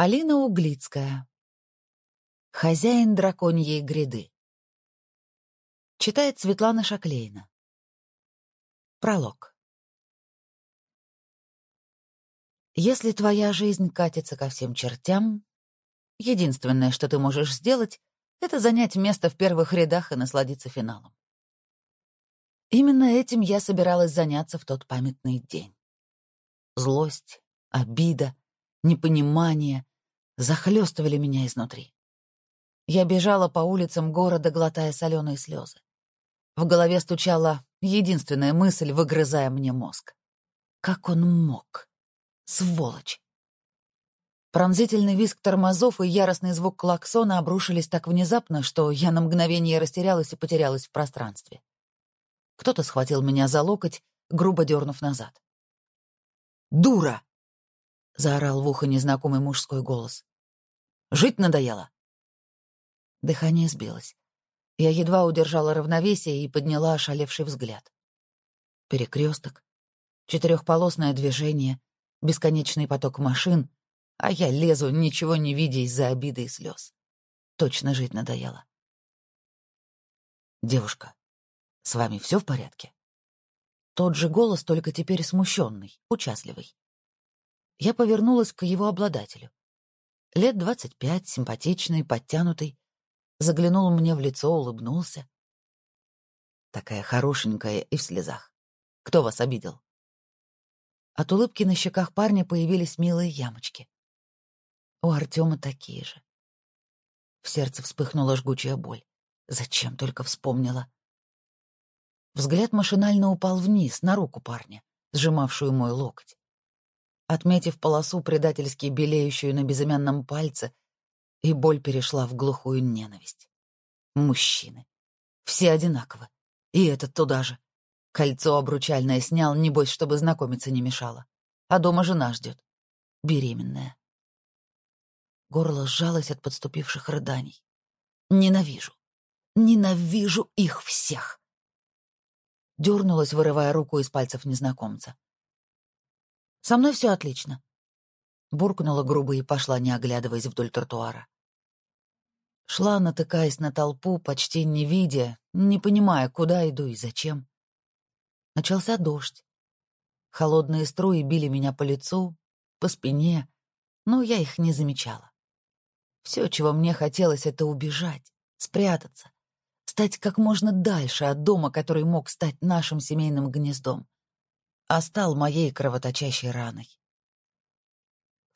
Алина Углицкая. Хозяин драконьей гряды. Читает Светлана Шаклейна. Пролог. Если твоя жизнь катится ко всем чертям, единственное, что ты можешь сделать, это занять место в первых рядах и насладиться финалом. Именно этим я собиралась заняться в тот памятный день. Злость, обида, непонимание захлестывали меня изнутри. Я бежала по улицам города, глотая соленые слезы. В голове стучала единственная мысль, выгрызая мне мозг. Как он мог? Сволочь! Пронзительный визг тормозов и яростный звук клаксона обрушились так внезапно, что я на мгновение растерялась и потерялась в пространстве. Кто-то схватил меня за локоть, грубо дернув назад. «Дура!» — заорал в ухо незнакомый мужской голос. «Жить надоело?» Дыхание сбилось. Я едва удержала равновесие и подняла ошалевший взгляд. Перекресток, четырехполосное движение, бесконечный поток машин, а я лезу, ничего не видя из-за обиды и слез. Точно жить надоело. «Девушка, с вами все в порядке?» Тот же голос, только теперь смущенный, участливый. Я повернулась к его обладателю. Лет двадцать пять, симпатичный, подтянутый. Заглянул мне в лицо, улыбнулся. Такая хорошенькая и в слезах. Кто вас обидел? От улыбки на щеках парня появились милые ямочки. У Артема такие же. В сердце вспыхнула жгучая боль. Зачем только вспомнила? Взгляд машинально упал вниз, на руку парня, сжимавшую мой локоть. Отметив полосу, предательски белеющую на безымянном пальце, и боль перешла в глухую ненависть. Мужчины. Все одинаковы. И этот туда же. Кольцо обручальное снял, небось, чтобы знакомиться не мешало. А дома жена ждет. Беременная. Горло сжалось от подступивших рыданий. Ненавижу. Ненавижу их всех. Дернулась, вырывая руку из пальцев незнакомца. Со мной все отлично. Буркнула грубо и пошла, не оглядываясь вдоль тротуара. Шла, натыкаясь на толпу, почти не видя, не понимая, куда иду и зачем. Начался дождь. Холодные струи били меня по лицу, по спине, но я их не замечала. Все, чего мне хотелось, это убежать, спрятаться, стать как можно дальше от дома, который мог стать нашим семейным гнездом а стал моей кровоточащей раной.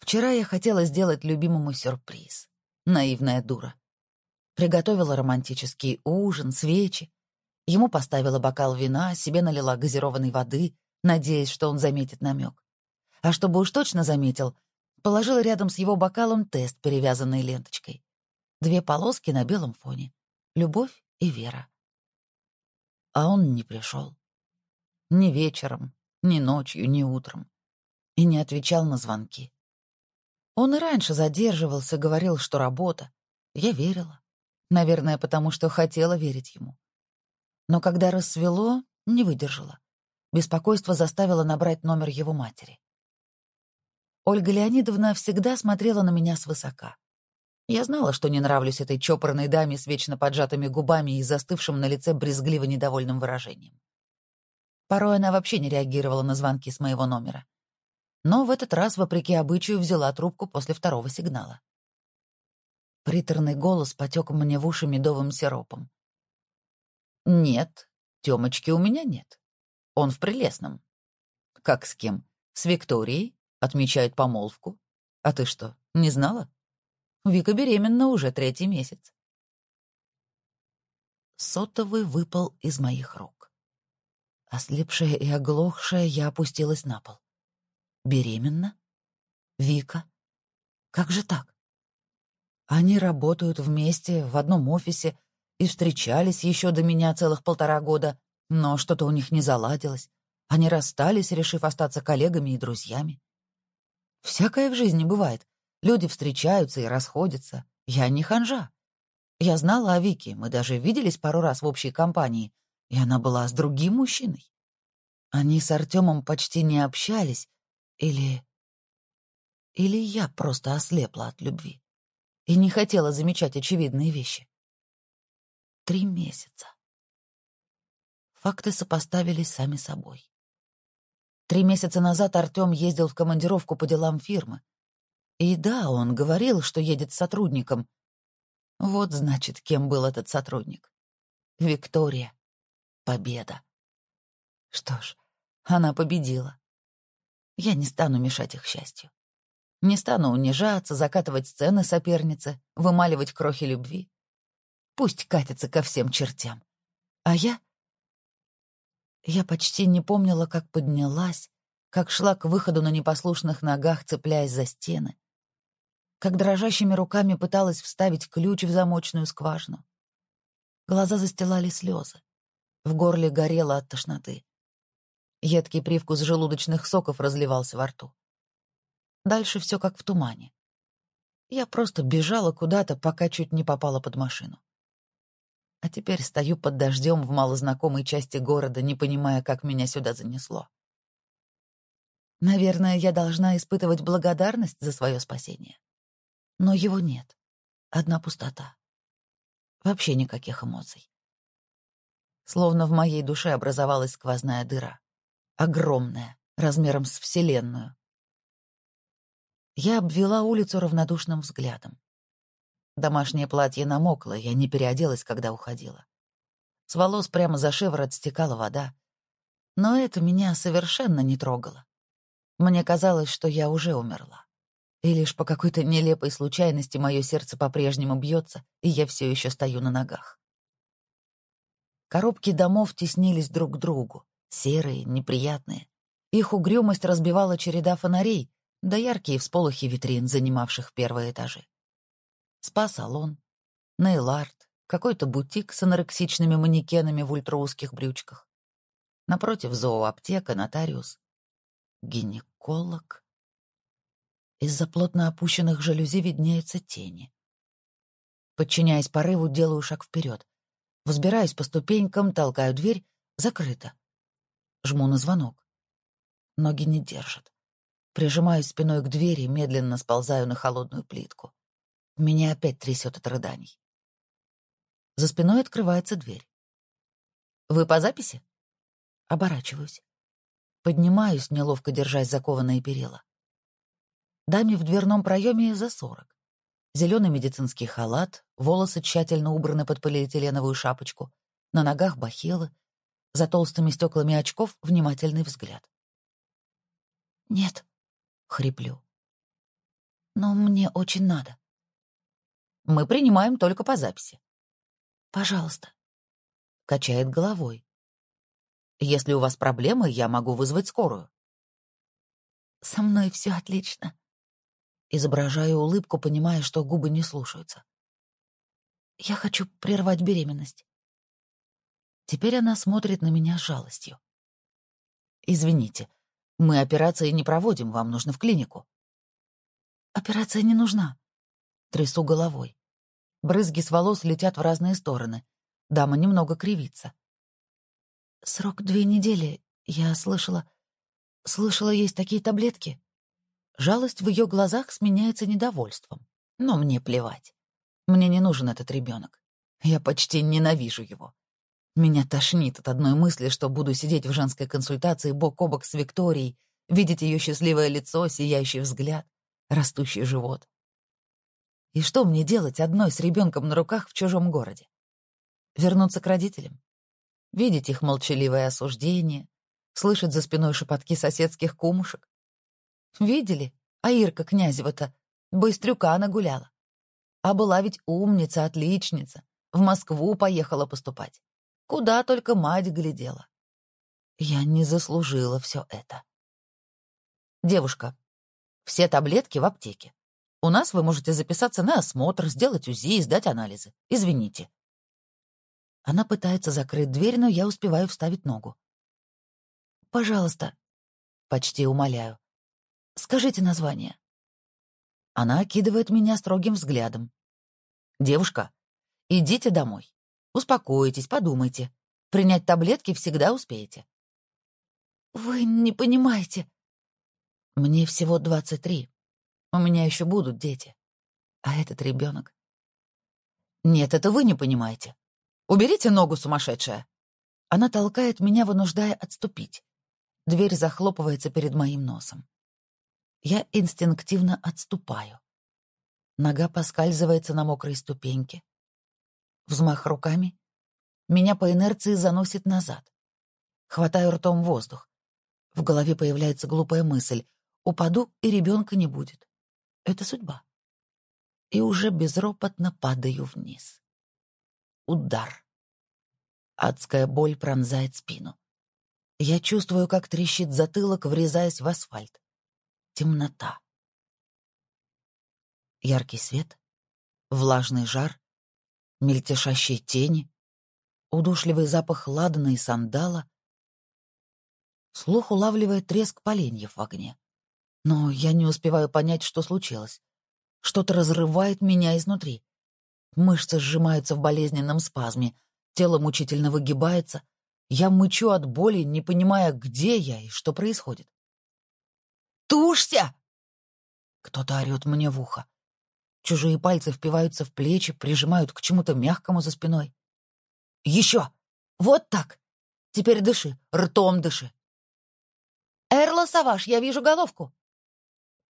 Вчера я хотела сделать любимому сюрприз. Наивная дура. Приготовила романтический ужин, свечи. Ему поставила бокал вина, себе налила газированной воды, надеясь, что он заметит намек. А чтобы уж точно заметил, положила рядом с его бокалом тест, перевязанный ленточкой. Две полоски на белом фоне. Любовь и вера. А он не пришел. Ни вечером, ни ночью, ни утром. И не отвечал на звонки. Он и раньше задерживался, говорил, что работа. Я верила. Наверное, потому что хотела верить ему. Но когда рассвело, не выдержала. Беспокойство заставило набрать номер его матери. Ольга Леонидовна всегда смотрела на меня свысока. Я знала, что не нравлюсь этой чопорной даме с вечно поджатыми губами и застывшим на лице брезгливо недовольным выражением. Порой она вообще не реагировала на звонки с моего номера. Но в этот раз, вопреки обычаю, взяла трубку после второго сигнала. Приторный голос потек мне в уши медовым сиропом. «Нет, Тёмочки у меня нет. Он в Прелестном». «Как с кем? С Викторией? Отмечает помолвку. А ты что, не знала? Вика беременна уже третий месяц». Сотовый выпал из моих рук. Ослепшая и оглохшая, я опустилась на пол. Беременна? Вика? Как же так? Они работают вместе в одном офисе и встречались еще до меня целых полтора года, но что-то у них не заладилось. Они расстались, решив остаться коллегами и друзьями. Всякое в жизни бывает. Люди встречаются и расходятся. Я не ханжа. Я знала о Вике, мы даже виделись пару раз в общей компании, и она была с другим мужчиной. Они с Артемом почти не общались, или... Или я просто ослепла от любви и не хотела замечать очевидные вещи? Три месяца. Факты сопоставились сами собой. Три месяца назад Артем ездил в командировку по делам фирмы. И да, он говорил, что едет с сотрудником. Вот, значит, кем был этот сотрудник. Виктория. Победа. Что ж, она победила. Я не стану мешать их счастью. Не стану унижаться, закатывать сцены соперницы, вымаливать крохи любви. Пусть катится ко всем чертям. А я... Я почти не помнила, как поднялась, как шла к выходу на непослушных ногах, цепляясь за стены, как дрожащими руками пыталась вставить ключ в замочную скважину. Глаза застилали слезы. В горле горело от тошноты. Едкий привкус желудочных соков разливался во рту. Дальше все как в тумане. Я просто бежала куда-то, пока чуть не попала под машину. А теперь стою под дождем в малознакомой части города, не понимая, как меня сюда занесло. Наверное, я должна испытывать благодарность за свое спасение. Но его нет. Одна пустота. Вообще никаких эмоций. Словно в моей душе образовалась сквозная дыра огромная, размером с Вселенную. Я обвела улицу равнодушным взглядом. Домашнее платье намокло, я не переоделась, когда уходила. С волос прямо за шиворот стекала вода. Но это меня совершенно не трогало. Мне казалось, что я уже умерла. И лишь по какой-то нелепой случайности мое сердце по-прежнему бьется, и я все еще стою на ногах. Коробки домов теснились друг к другу серые, неприятные. Их угрюмость разбивала череда фонарей, да яркие всполохи витрин, занимавших первые этажи. Спа-салон, нейл-арт, какой-то бутик с анорексичными манекенами в ультраузких брючках. Напротив зооаптека, нотариус. Гинеколог. Из-за плотно опущенных жалюзи виднеются тени. Подчиняясь порыву, делаю шаг вперед. Взбираюсь по ступенькам, толкаю дверь. Закрыто. Жму на звонок. Ноги не держат. Прижимаюсь спиной к двери, медленно сползаю на холодную плитку. Меня опять трясет от рыданий. За спиной открывается дверь. «Вы по записи?» Оборачиваюсь. Поднимаюсь, неловко держась закованные перила. Даме в дверном проеме за сорок. Зеленый медицинский халат, волосы тщательно убраны под полиэтиленовую шапочку, на ногах бахилы, за толстыми стеклами очков внимательный взгляд. «Нет», — хриплю. «Но мне очень надо». «Мы принимаем только по записи». «Пожалуйста». Качает головой. «Если у вас проблемы, я могу вызвать скорую». «Со мной все отлично». Изображаю улыбку, понимая, что губы не слушаются. «Я хочу прервать беременность». Теперь она смотрит на меня с жалостью. «Извините, мы операции не проводим, вам нужно в клинику». «Операция не нужна». Трясу головой. Брызги с волос летят в разные стороны. Дама немного кривится. «Срок две недели. Я слышала... Слышала, есть такие таблетки». Жалость в ее глазах сменяется недовольством. Но мне плевать. Мне не нужен этот ребенок. Я почти ненавижу его. Меня тошнит от одной мысли, что буду сидеть в женской консультации бок о бок с Викторией, видеть ее счастливое лицо, сияющий взгляд, растущий живот. И что мне делать одной с ребенком на руках в чужом городе? Вернуться к родителям? Видеть их молчаливое осуждение? Слышать за спиной шепотки соседских кумушек? Видели? А Ирка Князева-то быстрюка нагуляла. А была ведь умница, отличница. В Москву поехала поступать. Куда только мать глядела. Я не заслужила все это. Девушка, все таблетки в аптеке. У нас вы можете записаться на осмотр, сделать УЗИ и сдать анализы. Извините. Она пытается закрыть дверь, но я успеваю вставить ногу. «Пожалуйста», — почти умоляю, — «скажите название». Она окидывает меня строгим взглядом. «Девушка, идите домой. Успокойтесь, подумайте. Принять таблетки всегда успеете. Вы не понимаете. Мне всего 23. У меня еще будут дети. А этот ребенок... Нет, это вы не понимаете. Уберите ногу, сумасшедшая. Она толкает меня, вынуждая отступить. Дверь захлопывается перед моим носом. Я инстинктивно отступаю. Нога поскальзывается на мокрой ступеньке. Взмах руками. Меня по инерции заносит назад. Хватаю ртом воздух. В голове появляется глупая мысль. Упаду, и ребенка не будет. Это судьба. И уже безропотно падаю вниз. Удар. Адская боль пронзает спину. Я чувствую, как трещит затылок, врезаясь в асфальт. Темнота. Яркий свет, влажный жар, мельтешащие тени, удушливый запах ладана и сандала. Слух улавливает треск поленьев в огне. Но я не успеваю понять, что случилось. Что-то разрывает меня изнутри. Мышцы сжимаются в болезненном спазме, тело мучительно выгибается. Я мычу от боли, не понимая, где я и что происходит. «Тушься!» Кто-то орёт мне в ухо. Чужие пальцы впиваются в плечи, прижимают к чему-то мягкому за спиной. «Еще! Вот так! Теперь дыши, ртом дыши!» «Эрла Саваш, я вижу головку!»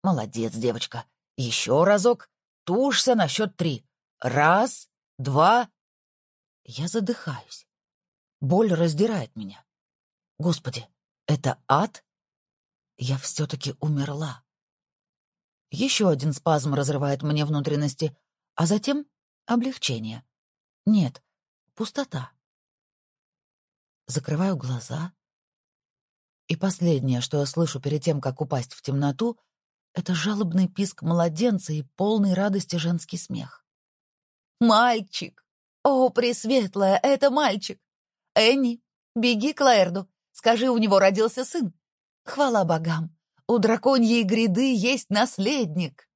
«Молодец, девочка! Еще разок! Тушься на счет три! Раз, два...» Я задыхаюсь. Боль раздирает меня. Господи, это ад? Я все-таки умерла. Еще один спазм разрывает мне внутренности, а затем облегчение. Нет, пустота. Закрываю глаза, и последнее, что я слышу перед тем, как упасть в темноту, это жалобный писк младенца и полный радости женский смех. «Мальчик! О, Пресветлая, это мальчик! Энни, беги к Лаэрду, скажи, у него родился сын. Хвала богам, у драконьей гряды есть наследник!»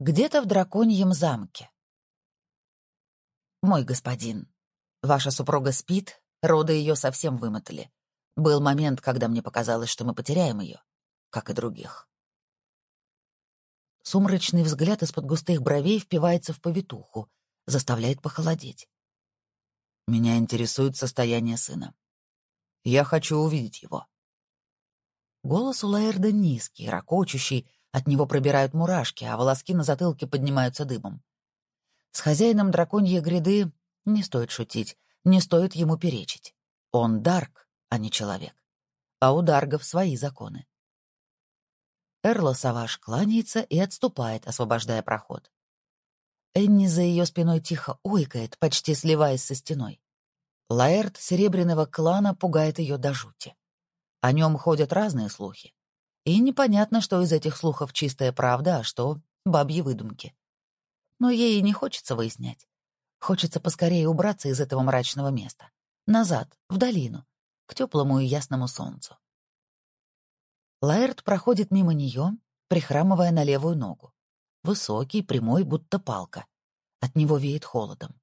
Где-то в драконьем замке. «Мой господин, ваша супруга спит, роды ее совсем вымотали. Был момент, когда мне показалось, что мы потеряем ее, как и других. Сумрачный взгляд из-под густых бровей впивается в повитуху, заставляет похолодеть. Меня интересует состояние сына. Я хочу увидеть его. Голос у Лаэрда низкий, ракочущий, от него пробирают мурашки, а волоски на затылке поднимаются дыбом. С хозяином драконьей гряды не стоит шутить, не стоит ему перечить. Он Дарк, а не человек. А у Даргов свои законы. Эрла Саваш кланяется и отступает, освобождая проход. Энни за ее спиной тихо ойкает, почти сливаясь со стеной. Лаэрт Серебряного клана пугает ее до жути. О нем ходят разные слухи. И непонятно, что из этих слухов чистая правда, а что — бабьи выдумки. Но ей не хочется выяснять. Хочется поскорее убраться из этого мрачного места. Назад, в долину, к теплому и ясному солнцу. Лаэрт проходит мимо нее, прихрамывая на левую ногу. Высокий, прямой, будто палка. От него веет холодом.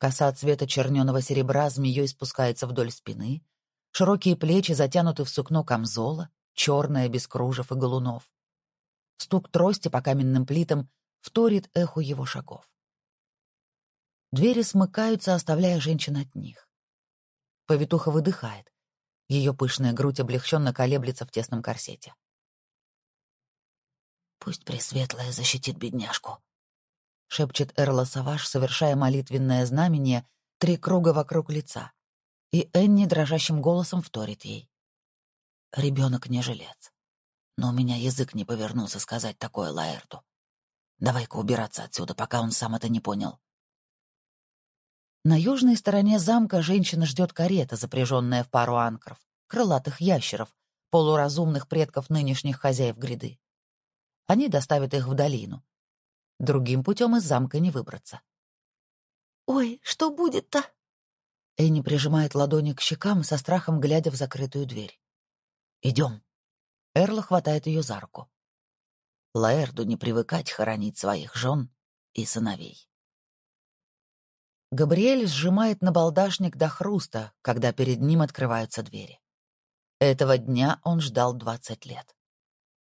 Коса цвета черненого серебра змеей спускается вдоль спины, широкие плечи затянуты в сукно камзола, черное, без кружев и галунов. Стук трости по каменным плитам вторит эху его шагов. Двери смыкаются, оставляя женщин от них. Повитуха выдыхает. Ее пышная грудь облегченно колеблется в тесном корсете. «Пусть Пресветлая защитит бедняжку», — шепчет Эрла Саваш, совершая молитвенное знамение три круга вокруг лица. И Энни дрожащим голосом вторит ей. «Ребенок не жилец. Но у меня язык не повернулся сказать такое Лаэрту. Давай-ка убираться отсюда, пока он сам это не понял». На южной стороне замка женщина ждет карета, запряженная в пару анкров, крылатых ящеров, полуразумных предков нынешних хозяев гряды. Они доставят их в долину. Другим путем из замка не выбраться. «Ой, что будет-то?» Энни прижимает ладони к щекам, со страхом глядя в закрытую дверь. «Идем». Эрла хватает ее за руку. Лаэрду не привыкать хоронить своих жен и сыновей. Габриэль сжимает набалдашник до хруста, когда перед ним открываются двери. Этого дня он ждал двадцать лет.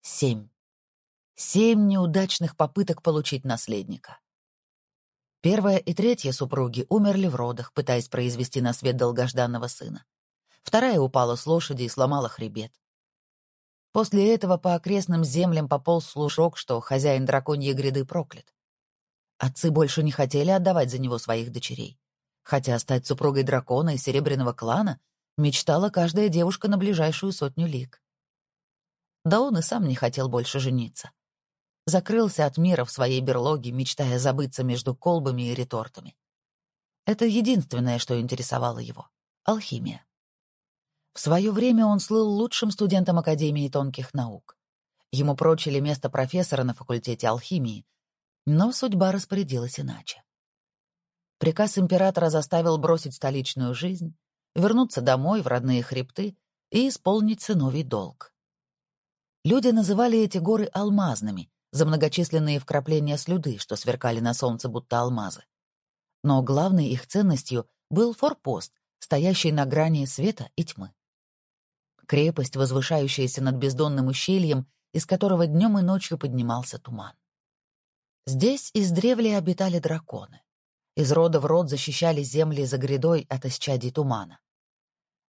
Семь Семь неудачных попыток получить наследника. Первая и третья супруги умерли в родах, пытаясь произвести на свет долгожданного сына. Вторая упала с лошади и сломала хребет. После этого по окрестным землям пополз слушок, что хозяин драконьей гряды проклят. Отцы больше не хотели отдавать за него своих дочерей, хотя стать супругой дракона из серебряного клана мечтала каждая девушка на ближайшую сотню лиг. Да он и сам не хотел больше жениться закрылся от мира в своей берлоге, мечтая забыться между колбами и ретортами. Это единственное, что интересовало его — алхимия. В свое время он слыл лучшим студентом Академии тонких наук. Ему прочили место профессора на факультете алхимии, но судьба распорядилась иначе. Приказ императора заставил бросить столичную жизнь, вернуться домой в родные хребты и исполнить сыновий долг. Люди называли эти горы алмазными, за многочисленные вкрапления слюды, что сверкали на солнце будто алмазы. Но главной их ценностью был форпост, стоящий на грани света и тьмы. Крепость, возвышающаяся над бездонным ущельем, из которого днем и ночью поднимался туман. Здесь издревле обитали драконы. Из рода в род защищали земли за грядой от исчадий тумана.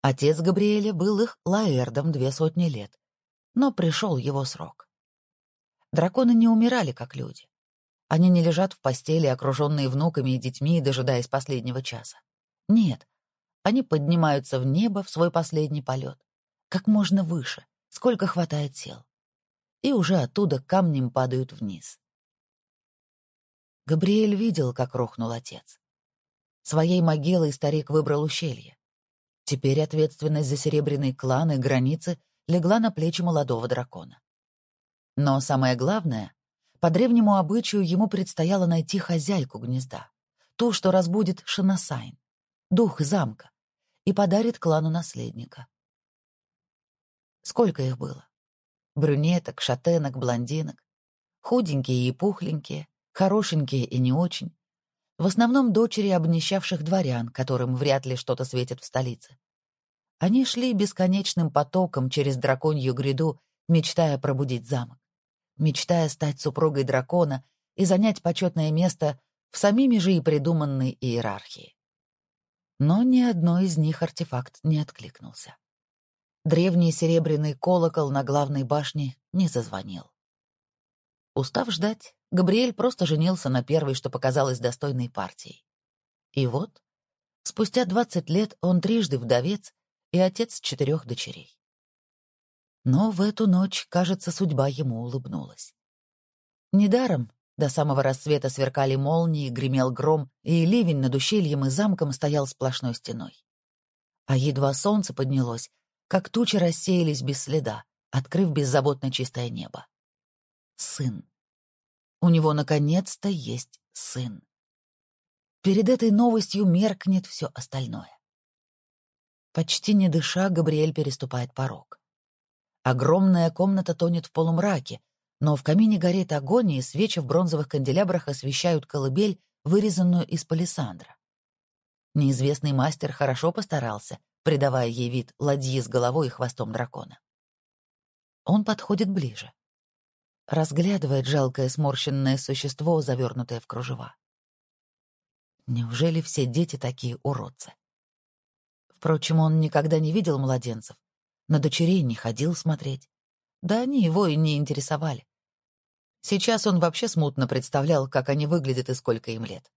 Отец Габриэля был их лаэрдом две сотни лет, но пришел его срок. Драконы не умирали, как люди. Они не лежат в постели, окруженные внуками и детьми, дожидаясь последнего часа. Нет, они поднимаются в небо в свой последний полет, как можно выше, сколько хватает сил. И уже оттуда камнем падают вниз. Габриэль видел, как рухнул отец. Своей могилой старик выбрал ущелье. Теперь ответственность за серебряный клан и границы легла на плечи молодого дракона. Но самое главное, по древнему обычаю ему предстояло найти хозяйку гнезда, ту, что разбудит Шинасайн, дух замка, и подарит клану наследника. Сколько их было? Брюнеток, шатенок, блондинок. Худенькие и пухленькие, хорошенькие и не очень. В основном дочери обнищавших дворян, которым вряд ли что-то светит в столице. Они шли бесконечным потоком через драконью гряду, мечтая пробудить замок мечтая стать супругой дракона и занять почетное место в самими же и придуманной иерархии. Но ни одной из них артефакт не откликнулся. Древний серебряный колокол на главной башне не зазвонил. Устав ждать, Габриэль просто женился на первой, что показалось достойной партией. И вот, спустя двадцать лет он трижды вдовец и отец четырех дочерей. Но в эту ночь, кажется, судьба ему улыбнулась. Недаром до самого рассвета сверкали молнии, гремел гром, и ливень над ущельем и замком стоял сплошной стеной. А едва солнце поднялось, как тучи рассеялись без следа, открыв беззаботно чистое небо. Сын. У него наконец-то есть сын. Перед этой новостью меркнет все остальное. Почти не дыша, Габриэль переступает порог. Огромная комната тонет в полумраке, но в камине горит огонь, и свечи в бронзовых канделябрах освещают колыбель, вырезанную из палисандра. Неизвестный мастер хорошо постарался, придавая ей вид ладьи с головой и хвостом дракона. Он подходит ближе. Разглядывает жалкое сморщенное существо, завернутое в кружева. Неужели все дети такие уродцы? Впрочем, он никогда не видел младенцев, на дочерей не ходил смотреть. Да они его и не интересовали. Сейчас он вообще смутно представлял, как они выглядят и сколько им лет.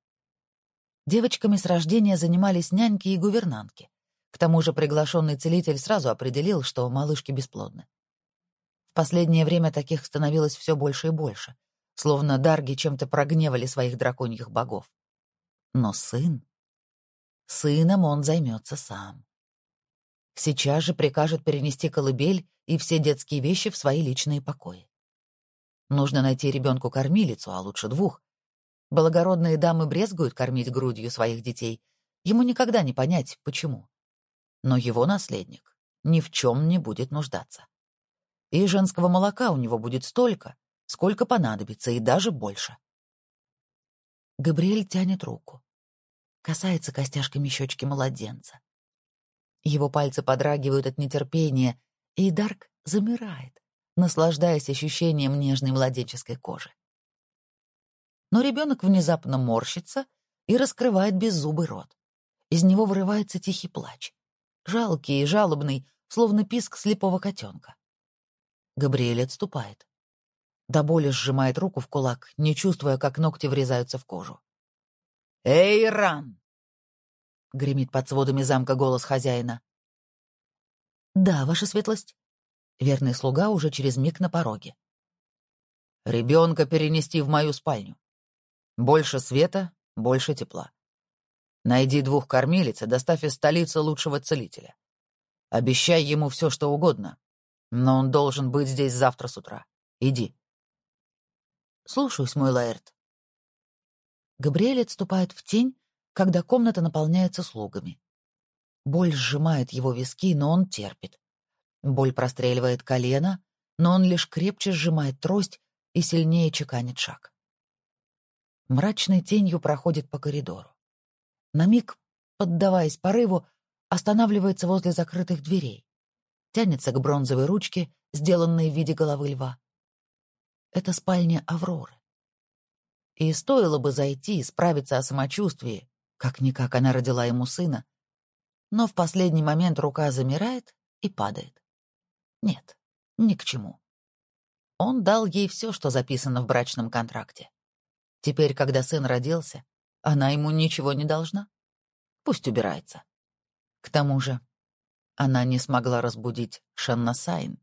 Девочками с рождения занимались няньки и гувернантки. К тому же приглашенный целитель сразу определил, что малышки бесплодны. В последнее время таких становилось все больше и больше, словно дарги чем-то прогневали своих драконьих богов. Но сын... Сыном он займется сам. Сейчас же прикажет перенести колыбель и все детские вещи в свои личные покои. Нужно найти ребенку кормилицу, а лучше двух. Благородные дамы брезгуют кормить грудью своих детей. Ему никогда не понять, почему. Но его наследник ни в чем не будет нуждаться. И женского молока у него будет столько, сколько понадобится, и даже больше. Габриэль тянет руку. Касается костяшками щечки младенца. Его пальцы подрагивают от нетерпения, и Дарк замирает, наслаждаясь ощущением нежной младенческой кожи. Но ребенок внезапно морщится и раскрывает беззубый рот. Из него вырывается тихий плач. Жалкий и жалобный, словно писк слепого котенка. Габриэль отступает. До боли сжимает руку в кулак, не чувствуя, как ногти врезаются в кожу. «Эй, Ран!» — гремит под сводами замка голос хозяина. «Да, ваша светлость». Верный слуга уже через миг на пороге. «Ребенка перенести в мою спальню. Больше света, больше тепла. Найди двух кормилиц и доставь из столицы лучшего целителя. Обещай ему все, что угодно, но он должен быть здесь завтра с утра. Иди». «Слушаюсь, мой Лаэрт». Габриэль отступает в тень, когда комната наполняется слугами. Боль сжимает его виски, но он терпит. Боль простреливает колено, но он лишь крепче сжимает трость и сильнее чеканит шаг. Мрачной тенью проходит по коридору. На миг, поддаваясь порыву, останавливается возле закрытых дверей. Тянется к бронзовой ручке, сделанной в виде головы льва. Это спальня Авроры. И стоило бы зайти и справиться о самочувствии, как-никак она родила ему сына, но в последний момент рука замирает и падает. Нет, ни к чему. Он дал ей все, что записано в брачном контракте. Теперь, когда сын родился, она ему ничего не должна. Пусть убирается. К тому же, она не смогла разбудить Шанна Сайн,